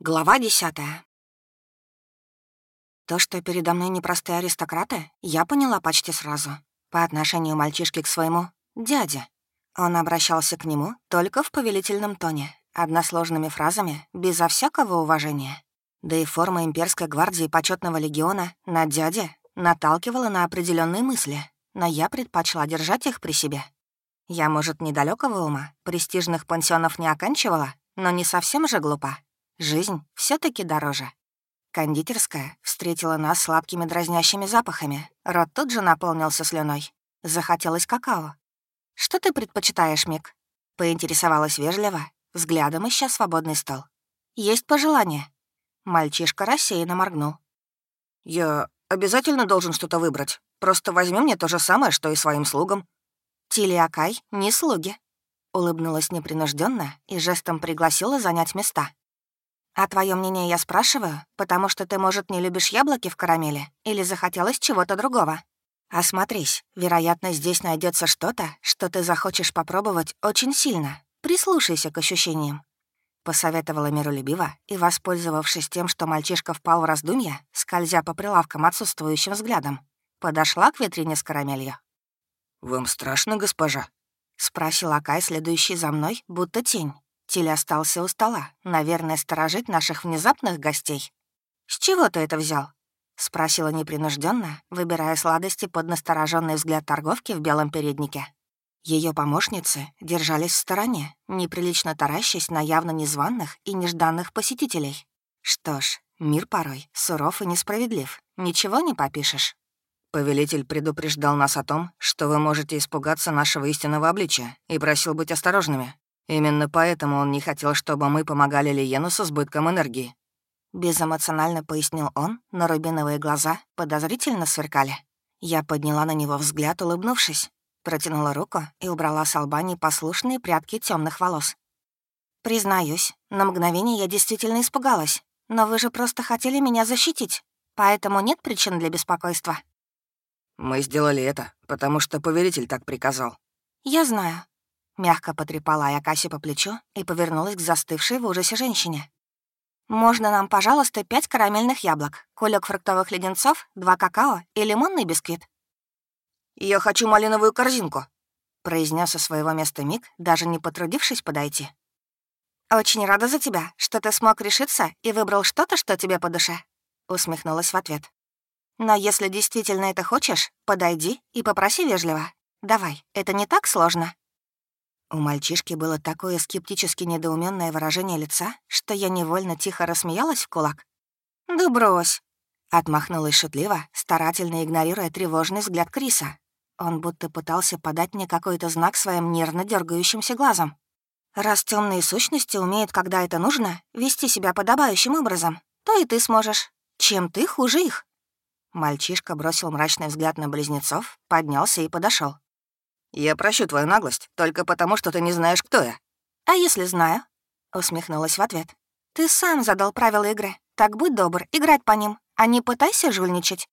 Глава десятая. То, что передо мной непростые аристократы, я поняла почти сразу. По отношению мальчишки к своему дяде. Он обращался к нему только в повелительном тоне, односложными фразами, безо всякого уважения. Да и форма имперской гвардии почетного легиона на дяде наталкивала на определенные мысли, но я предпочла держать их при себе. Я, может, недалекого ума, престижных пансионов не оканчивала, но не совсем же глупа. Жизнь все таки дороже. Кондитерская встретила нас сладкими дразнящими запахами. Рот тут же наполнился слюной. Захотелось какао. «Что ты предпочитаешь, Мик?» Поинтересовалась вежливо, взглядом ища свободный стол. «Есть пожелание?» Мальчишка рассеянно моргнул. «Я обязательно должен что-то выбрать. Просто возьми мне то же самое, что и своим слугам». «Тили Акай не слуги», — улыбнулась непринужденно и жестом пригласила занять места. «А твое мнение я спрашиваю, потому что ты, может, не любишь яблоки в карамели или захотелось чего-то другого. Осмотрись, вероятно, здесь найдется что-то, что ты захочешь попробовать очень сильно. Прислушайся к ощущениям». Посоветовала миролюбиво и, воспользовавшись тем, что мальчишка впал в раздумья, скользя по прилавкам отсутствующим взглядом, подошла к витрине с карамелью. «Вам страшно, госпожа?» — спросил Акай, следующий за мной, будто тень. Тиль остался у стола, наверное, сторожить наших внезапных гостей. «С чего ты это взял?» — спросила непринужденно, выбирая сладости под настороженный взгляд торговки в белом переднике. Ее помощницы держались в стороне, неприлично таращась на явно незваных и нежданных посетителей. Что ж, мир порой суров и несправедлив. Ничего не попишешь. Повелитель предупреждал нас о том, что вы можете испугаться нашего истинного обличия и просил быть осторожными. Именно поэтому он не хотел, чтобы мы помогали Лиену с избытком энергии. Безэмоционально пояснил он, но рубиновые глаза подозрительно сверкали. Я подняла на него взгляд, улыбнувшись, протянула руку и убрала с лба непослушные прядки темных волос. «Признаюсь, на мгновение я действительно испугалась, но вы же просто хотели меня защитить, поэтому нет причин для беспокойства». «Мы сделали это, потому что повелитель так приказал». «Я знаю. Мягко потрепала я Касси по плечу и повернулась к застывшей в ужасе женщине. «Можно нам, пожалуйста, пять карамельных яблок, кулек фруктовых леденцов, два какао и лимонный бисквит?» «Я хочу малиновую корзинку», — произнес со своего места Мик, даже не потрудившись подойти. «Очень рада за тебя, что ты смог решиться и выбрал что-то, что тебе по душе», — усмехнулась в ответ. «Но если действительно это хочешь, подойди и попроси вежливо. Давай, это не так сложно». У мальчишки было такое скептически недоуменное выражение лица, что я невольно тихо рассмеялась в кулак. «Да брось!» — отмахнулась шутливо, старательно игнорируя тревожный взгляд Криса. Он будто пытался подать мне какой-то знак своим нервно дергающимся глазом. «Раз темные сущности умеют, когда это нужно, вести себя подобающим образом, то и ты сможешь. Чем ты хуже их?» Мальчишка бросил мрачный взгляд на близнецов, поднялся и подошел. «Я прощу твою наглость, только потому, что ты не знаешь, кто я». «А если знаю?» — усмехнулась в ответ. «Ты сам задал правила игры. Так будь добр, играть по ним, а не пытайся жульничать».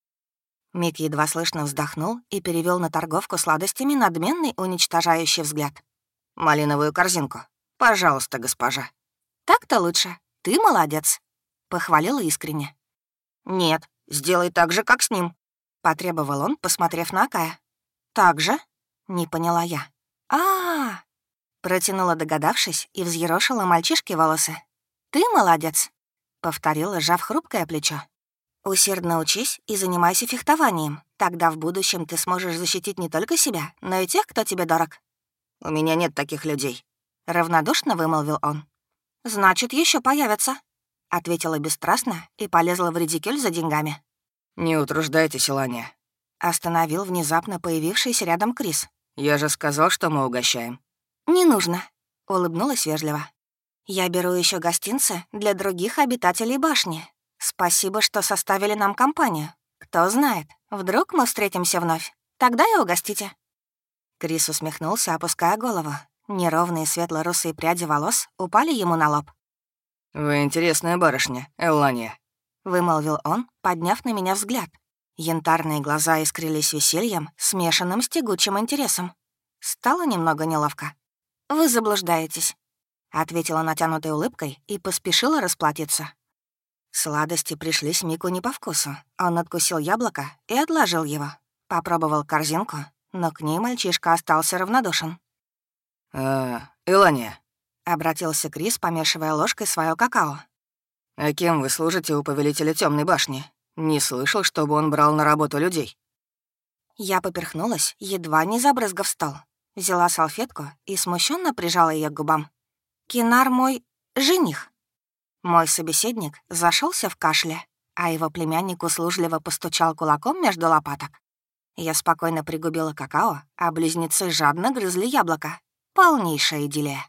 Мик едва слышно вздохнул и перевел на торговку сладостями надменный уничтожающий взгляд. «Малиновую корзинку. Пожалуйста, госпожа». «Так-то лучше. Ты молодец», — похвалила искренне. «Нет, сделай так же, как с ним», — потребовал он, посмотрев на Акая. «Так же?» Не поняла я. а, -а, -а Протянула, догадавшись, и взъерошила мальчишке волосы. «Ты молодец!» — повторила, сжав хрупкое плечо. «Усердно учись и занимайся фехтованием. Тогда в будущем ты сможешь защитить не только себя, но и тех, кто тебе дорог». «У меня нет таких людей», — равнодушно вымолвил он. «Значит, еще появятся», — ответила бесстрастно и полезла в редикюль за деньгами. «Не утруждайтесь, Илания», — остановил внезапно появившийся рядом Крис. «Я же сказал, что мы угощаем». «Не нужно», — улыбнулась вежливо. «Я беру еще гостинцы для других обитателей башни. Спасибо, что составили нам компанию. Кто знает, вдруг мы встретимся вновь. Тогда и угостите». Крис усмехнулся, опуская голову. Неровные светло-русые пряди волос упали ему на лоб. «Вы интересная барышня, Эллания», — вымолвил он, подняв на меня взгляд. Янтарные глаза искрились весельем, смешанным с тягучим интересом. Стало немного неловко. «Вы заблуждаетесь», — ответила натянутой улыбкой и поспешила расплатиться. Сладости пришлись Мику не по вкусу. Он откусил яблоко и отложил его. Попробовал корзинку, но к ней мальчишка остался равнодушен. «Э, Илания», — обратился Крис, помешивая ложкой свое какао. «А кем вы служите у повелителя Темной башни? Не слышал, чтобы он брал на работу людей». Я поперхнулась, едва не забрызгав стол. Взяла салфетку и смущенно прижала ее к губам. «Кинар мой жених». Мой собеседник зашелся в кашле, а его племянник услужливо постучал кулаком между лопаток. Я спокойно пригубила какао, а близнецы жадно грызли яблоко. Полнейшая идиллия.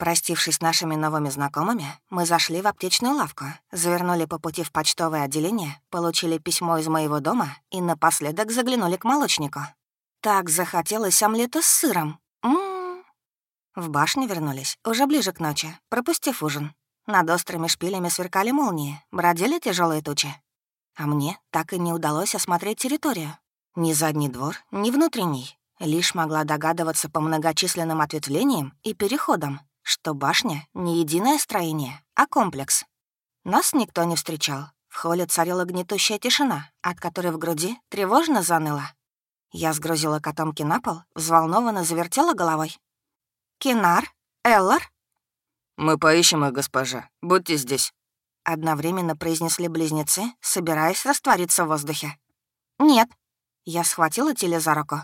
Простившись с нашими новыми знакомыми, мы зашли в аптечную лавку, завернули по пути в почтовое отделение, получили письмо из моего дома и напоследок заглянули к молочнику. Так захотелось омлета с сыром. М -м -м. В башню вернулись уже ближе к ночи, пропустив ужин. Над острыми шпилями сверкали молнии, бродили тяжелые тучи. А мне так и не удалось осмотреть территорию. Ни задний двор, ни внутренний. Лишь могла догадываться по многочисленным ответвлениям и переходам, что башня — не единое строение, а комплекс. Нас никто не встречал. В холле царила гнетущая тишина, от которой в груди тревожно заныло. Я сгрузила котомки на пол, взволнованно завертела головой. «Кинар? Эллар?» «Мы поищем их, госпожа. Будьте здесь». Одновременно произнесли близнецы, собираясь раствориться в воздухе. «Нет». Я схватила Тиле за руку.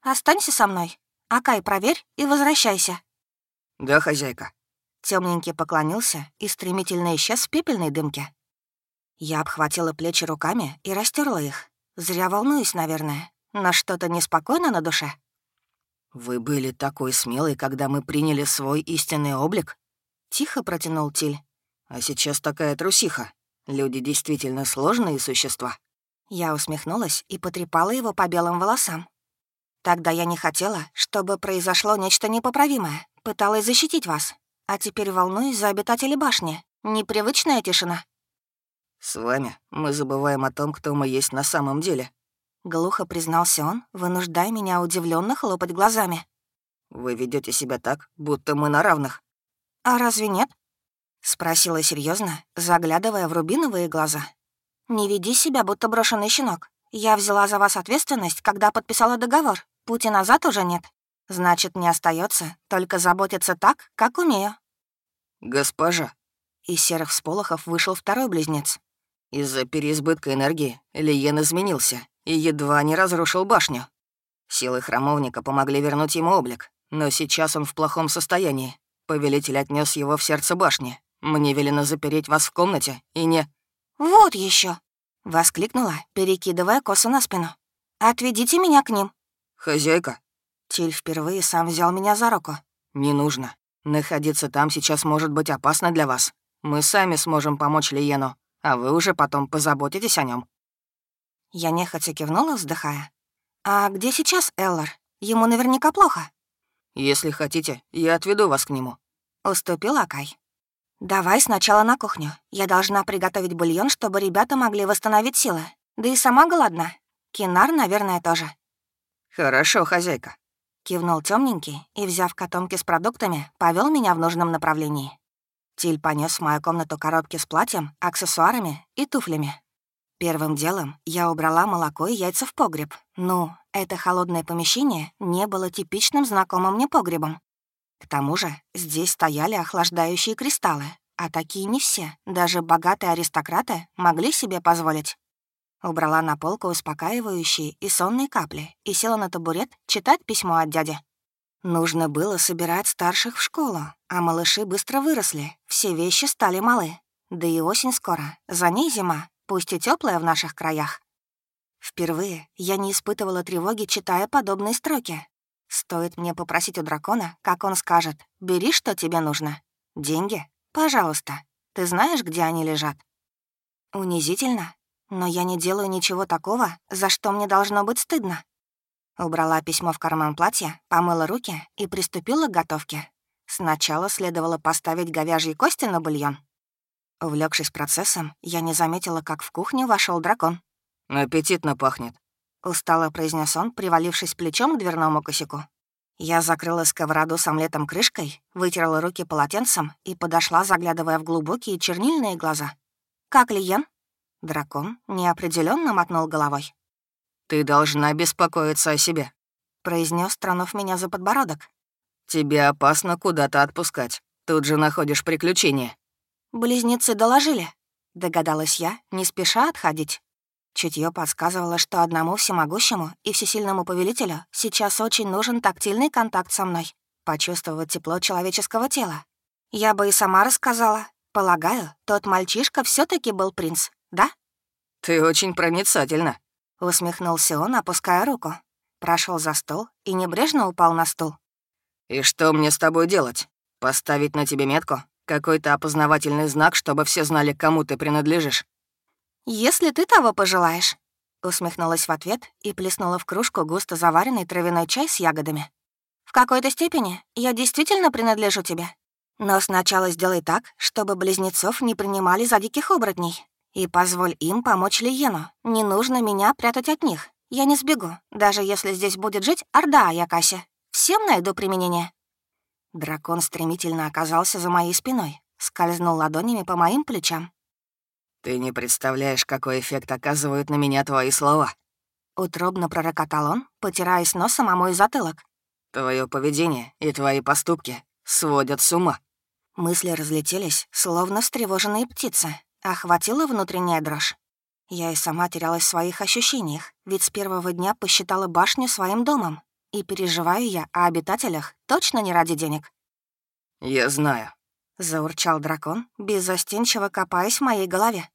«Останься со мной. Акай, проверь и возвращайся». «Да, хозяйка». Темненький поклонился и стремительно исчез в пепельной дымке. Я обхватила плечи руками и растерла их. Зря волнуюсь, наверное, но что-то неспокойно на душе. «Вы были такой смелой, когда мы приняли свой истинный облик?» — тихо протянул Тиль. «А сейчас такая трусиха. Люди действительно сложные существа». Я усмехнулась и потрепала его по белым волосам. Тогда я не хотела, чтобы произошло нечто непоправимое. Пыталась защитить вас. А теперь волнуюсь за обитателей башни. Непривычная тишина. «С вами мы забываем о том, кто мы есть на самом деле», — глухо признался он, вынуждая меня удивленно хлопать глазами. «Вы ведете себя так, будто мы на равных». «А разве нет?» — спросила серьезно, заглядывая в рубиновые глаза. «Не веди себя, будто брошенный щенок. Я взяла за вас ответственность, когда подписала договор. Пути назад уже нет. Значит, не остается только заботиться так, как умею». «Госпожа». Из серых всполохов вышел второй близнец. Из-за переизбытка энергии Лиен изменился и едва не разрушил башню. Силы храмовника помогли вернуть ему облик, но сейчас он в плохом состоянии. Повелитель отнес его в сердце башни. Мне велено запереть вас в комнате и не...» «Вот еще! воскликнула, перекидывая косу на спину. «Отведите меня к ним». «Хозяйка». Тиль впервые сам взял меня за руку. «Не нужно. Находиться там сейчас может быть опасно для вас. Мы сами сможем помочь Лиену, а вы уже потом позаботитесь о нем. Я нехотя кивнула, вздыхая. «А где сейчас Эллар? Ему наверняка плохо». «Если хотите, я отведу вас к нему», — уступил Акай. «Давай сначала на кухню. Я должна приготовить бульон, чтобы ребята могли восстановить силы. Да и сама голодна. Кинар, наверное, тоже». «Хорошо, хозяйка», — кивнул темненький и, взяв котомки с продуктами, повел меня в нужном направлении. Тиль понес в мою комнату коробки с платьем, аксессуарами и туфлями. Первым делом я убрала молоко и яйца в погреб. Ну, это холодное помещение не было типичным знакомым мне погребом. К тому же здесь стояли охлаждающие кристаллы, а такие не все, даже богатые аристократы, могли себе позволить. Убрала на полку успокаивающие и сонные капли и села на табурет читать письмо от дяди. Нужно было собирать старших в школу, а малыши быстро выросли, все вещи стали малы. Да и осень скоро, за ней зима, пусть и теплая в наших краях. Впервые я не испытывала тревоги, читая подобные строки. Стоит мне попросить у дракона, как он скажет, «Бери, что тебе нужно. Деньги? Пожалуйста. Ты знаешь, где они лежат?» Унизительно, но я не делаю ничего такого, за что мне должно быть стыдно. Убрала письмо в карман платья, помыла руки и приступила к готовке. Сначала следовало поставить говяжьи кости на бульон, Увлекшись процессом, я не заметила, как в кухню вошел дракон. «Аппетитно пахнет», — устало произнес он, привалившись плечом к дверному косяку. Я закрыла сковороду с омлетом крышкой, вытерла руки полотенцем и подошла, заглядывая в глубокие чернильные глаза. «Как Лиен?» Дракон неопределенно мотнул головой. «Ты должна беспокоиться о себе», — произнес тронув меня за подбородок. «Тебе опасно куда-то отпускать. Тут же находишь приключения». «Близнецы доложили», — догадалась я, не спеша отходить. Чутье подсказывало, что одному всемогущему и всесильному повелителю сейчас очень нужен тактильный контакт со мной, почувствовать тепло человеческого тела. Я бы и сама рассказала. Полагаю, тот мальчишка все таки был принц, да? «Ты очень проницательна», — усмехнулся он, опуская руку. Прошел за стол и небрежно упал на стул. «И что мне с тобой делать? Поставить на тебе метку? Какой-то опознавательный знак, чтобы все знали, кому ты принадлежишь?» «Если ты того пожелаешь», — усмехнулась в ответ и плеснула в кружку густо заваренный травяной чай с ягодами. «В какой-то степени я действительно принадлежу тебе. Но сначала сделай так, чтобы близнецов не принимали за диких оборотней. И позволь им помочь Лиену. Не нужно меня прятать от них. Я не сбегу, даже если здесь будет жить Орда Аякаси. Всем найду применение». Дракон стремительно оказался за моей спиной, скользнул ладонями по моим плечам «Ты не представляешь, какой эффект оказывают на меня твои слова». Утробно пророкотал он, потираясь носом о мой затылок. «Твое поведение и твои поступки сводят с ума». Мысли разлетелись, словно встревоженные птицы. Охватила внутренняя дрожь. Я и сама терялась в своих ощущениях, ведь с первого дня посчитала башню своим домом. И переживаю я о обитателях точно не ради денег. «Я знаю», Заурчал дракон, беззастенчиво копаясь в моей голове.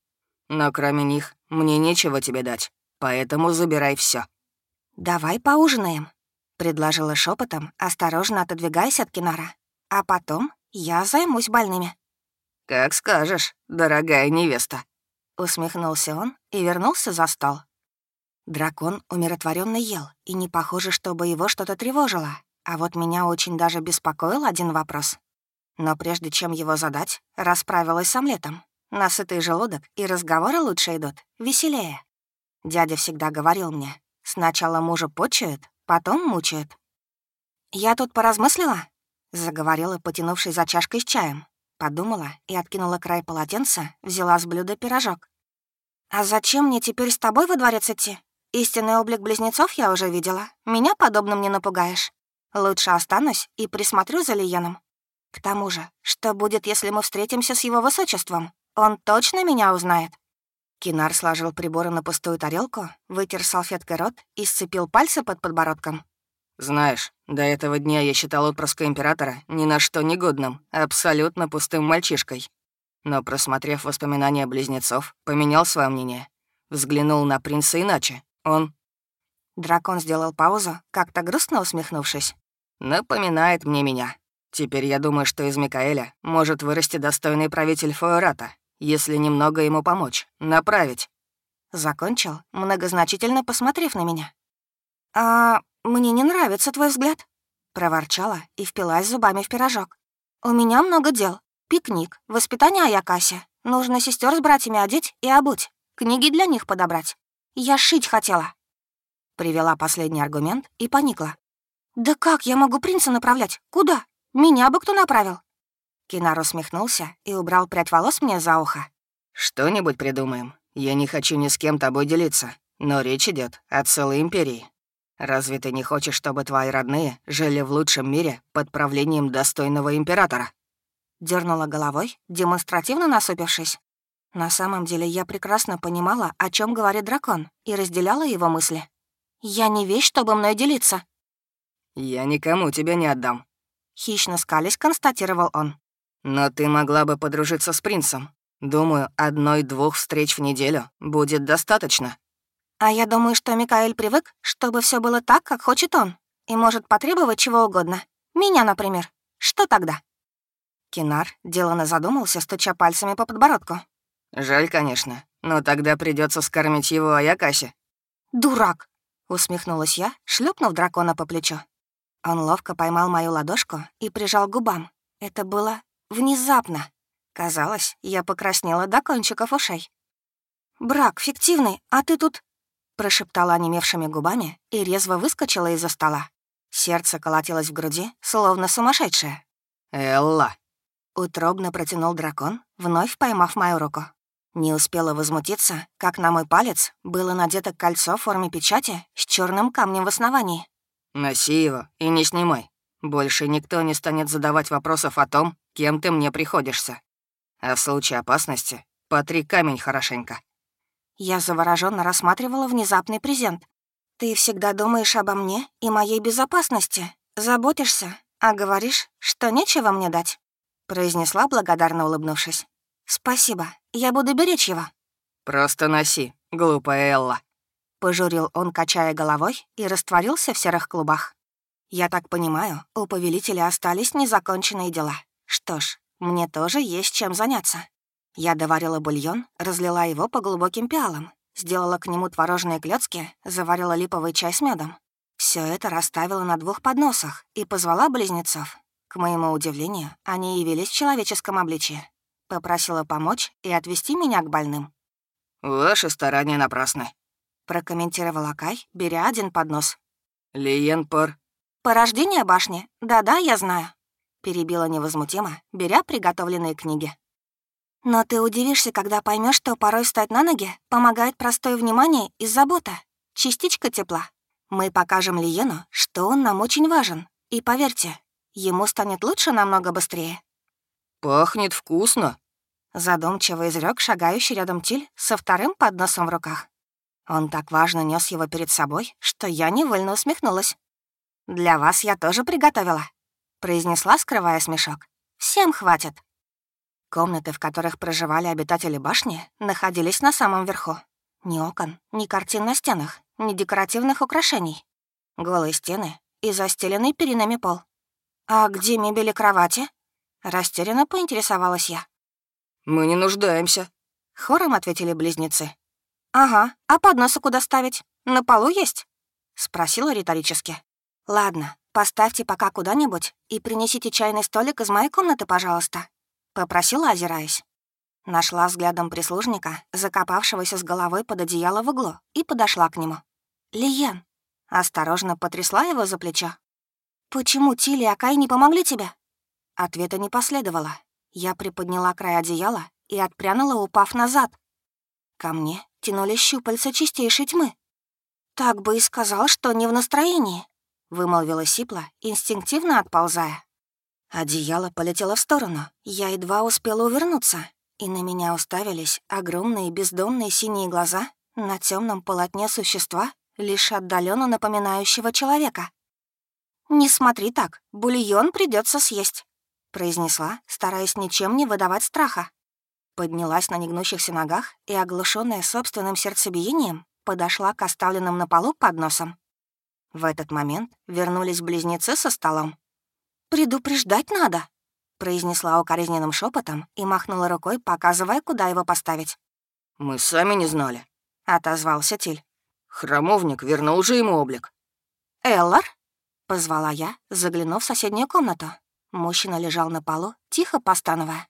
«Но кроме них мне нечего тебе дать, поэтому забирай все. «Давай поужинаем», — предложила шепотом, осторожно отодвигаясь от Кинара. «А потом я займусь больными». «Как скажешь, дорогая невеста», — усмехнулся он и вернулся за стол. Дракон умиротворенно ел, и не похоже, чтобы его что-то тревожило. А вот меня очень даже беспокоил один вопрос. Но прежде чем его задать, расправилась с омлетом. Насытый желудок и разговоры лучше идут, веселее. Дядя всегда говорил мне, сначала мужа почуют, потом мучают. «Я тут поразмыслила», — заговорила, потянувшись за чашкой с чаем. Подумала и откинула край полотенца, взяла с блюда пирожок. «А зачем мне теперь с тобой во дворец идти? Истинный облик близнецов я уже видела. Меня подобным не напугаешь. Лучше останусь и присмотрю за Лиеном. К тому же, что будет, если мы встретимся с его высочеством? Он точно меня узнает?» Кинар сложил приборы на пустую тарелку, вытер салфеткой рот и сцепил пальцы под подбородком. «Знаешь, до этого дня я считал отпрыска императора ни на что негодным, абсолютно пустым мальчишкой. Но, просмотрев воспоминания близнецов, поменял свое мнение. Взглянул на принца иначе. Он...» Дракон сделал паузу, как-то грустно усмехнувшись. «Напоминает мне меня. Теперь я думаю, что из Микаэля может вырасти достойный правитель Фуэрата, если немного ему помочь, направить». Закончил, многозначительно посмотрев на меня. «А мне не нравится твой взгляд», — проворчала и впилась зубами в пирожок. «У меня много дел. Пикник, воспитание Аякаси. Нужно сестер с братьями одеть и обуть, книги для них подобрать. Я шить хотела». Привела последний аргумент и поникла. «Да как я могу принца направлять? Куда? Меня бы кто направил?» Кинар усмехнулся и убрал прядь волос мне за ухо. «Что-нибудь придумаем. Я не хочу ни с кем тобой делиться, но речь идет о целой империи. Разве ты не хочешь, чтобы твои родные жили в лучшем мире под правлением достойного императора?» Дернула головой, демонстративно насупившись. На самом деле я прекрасно понимала, о чем говорит дракон, и разделяла его мысли. «Я не вещь, чтобы мной делиться». «Я никому тебя не отдам», Хищно скались, констатировал он. «Но ты могла бы подружиться с принцем. Думаю, одной-двух встреч в неделю будет достаточно». «А я думаю, что Микаэль привык, чтобы все было так, как хочет он, и может потребовать чего угодно. Меня, например. Что тогда?» Кинар делано задумался, стуча пальцами по подбородку. «Жаль, конечно, но тогда придется скормить его Аякасе». «Дурак!» — усмехнулась я, шлепнув дракона по плечу. Он ловко поймал мою ладошку и прижал к губам. Это было внезапно. Казалось, я покраснела до кончиков ушей. «Брак фиктивный, а ты тут...» Прошептала онемевшими губами и резво выскочила из-за стола. Сердце колотилось в груди, словно сумасшедшее. «Элла!» Утробно протянул дракон, вновь поймав мою руку. Не успела возмутиться, как на мой палец было надето кольцо в форме печати с черным камнем в основании. «Носи его и не снимай. Больше никто не станет задавать вопросов о том, кем ты мне приходишься. А в случае опасности потри камень хорошенько». Я завороженно рассматривала внезапный презент. «Ты всегда думаешь обо мне и моей безопасности, заботишься, а говоришь, что нечего мне дать», — произнесла, благодарно улыбнувшись. «Спасибо, я буду беречь его». «Просто носи, глупая Элла», — пожурил он, качая головой, и растворился в серых клубах. «Я так понимаю, у повелителя остались незаконченные дела. Что ж, мне тоже есть чем заняться. Я доварила бульон, разлила его по глубоким пиалам, сделала к нему творожные клёцки, заварила липовый чай с медом. Все это расставила на двух подносах и позвала близнецов. К моему удивлению, они явились в человеческом обличье. Попросила помочь и отвезти меня к больным. «Ваши старания напрасны», — прокомментировал Акай, беря один поднос. «Лиен пор...» «Порождение башни? Да-да, я знаю», — перебила невозмутимо, беря приготовленные книги. Но ты удивишься, когда поймешь, что порой встать на ноги помогает простое внимание и забота, частичка тепла. Мы покажем Лиену, что он нам очень важен. И поверьте, ему станет лучше намного быстрее. «Пахнет вкусно», — задумчиво изрек шагающий рядом Тиль со вторым подносом в руках. Он так важно нес его перед собой, что я невольно усмехнулась. «Для вас я тоже приготовила», — произнесла, скрывая смешок. «Всем хватит». Комнаты, в которых проживали обитатели башни, находились на самом верху. Ни окон, ни картин на стенах, ни декоративных украшений. Голые стены и застеленный перинами пол. «А где мебель и кровати?» Растерянно поинтересовалась я. «Мы не нуждаемся», — хором ответили близнецы. «Ага, а подносы куда ставить? На полу есть?» — спросила риторически. «Ладно, поставьте пока куда-нибудь и принесите чайный столик из моей комнаты, пожалуйста. Попросила, озираясь. Нашла взглядом прислужника, закопавшегося с головой под одеяло в углу, и подошла к нему. «Лиен!» Осторожно потрясла его за плечо. «Почему Тилли и Акай не помогли тебе?» Ответа не последовало. Я приподняла край одеяла и отпрянула, упав назад. Ко мне тянулись щупальца чистейшей тьмы. «Так бы и сказал, что не в настроении», — вымолвила Сипла, инстинктивно отползая. Одеяло полетело в сторону. Я едва успела увернуться, и на меня уставились огромные бездонные синие глаза на темном полотне существа, лишь отдаленно напоминающего человека. «Не смотри так, бульон придется съесть», — произнесла, стараясь ничем не выдавать страха. Поднялась на негнущихся ногах и, оглушенная собственным сердцебиением, подошла к оставленным на полу подносам. В этот момент вернулись близнецы со столом. «Предупреждать надо», — произнесла укоризненным шепотом и махнула рукой, показывая, куда его поставить. «Мы сами не знали», — отозвался Тиль. «Храмовник вернул же ему облик». «Эллар?» — позвала я, заглянув в соседнюю комнату. Мужчина лежал на полу, тихо постановая.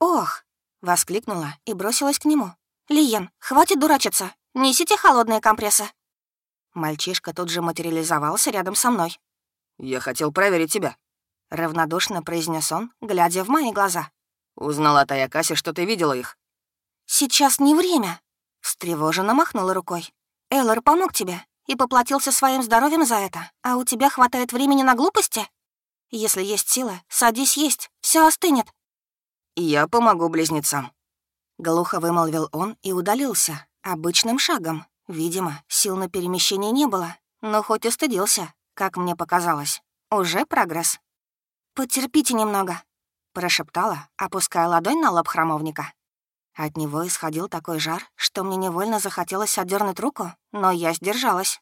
«Ох!» — воскликнула и бросилась к нему. «Лиен, хватит дурачиться! Несите холодные компрессы!» Мальчишка тут же материализовался рядом со мной. «Я хотел проверить тебя», — равнодушно произнес он, глядя в мои глаза. «Узнала Таякаси, что ты видела их?» «Сейчас не время», — встревоженно махнула рукой. «Эллар помог тебе и поплатился своим здоровьем за это, а у тебя хватает времени на глупости? Если есть сила, садись есть, все остынет». «Я помогу близнецам», — глухо вымолвил он и удалился, обычным шагом. Видимо, сил на перемещение не было, но хоть и стыдился, как мне показалось. Уже прогресс. «Потерпите немного», — прошептала, опуская ладонь на лоб храмовника. От него исходил такой жар, что мне невольно захотелось отдернуть руку, но я сдержалась.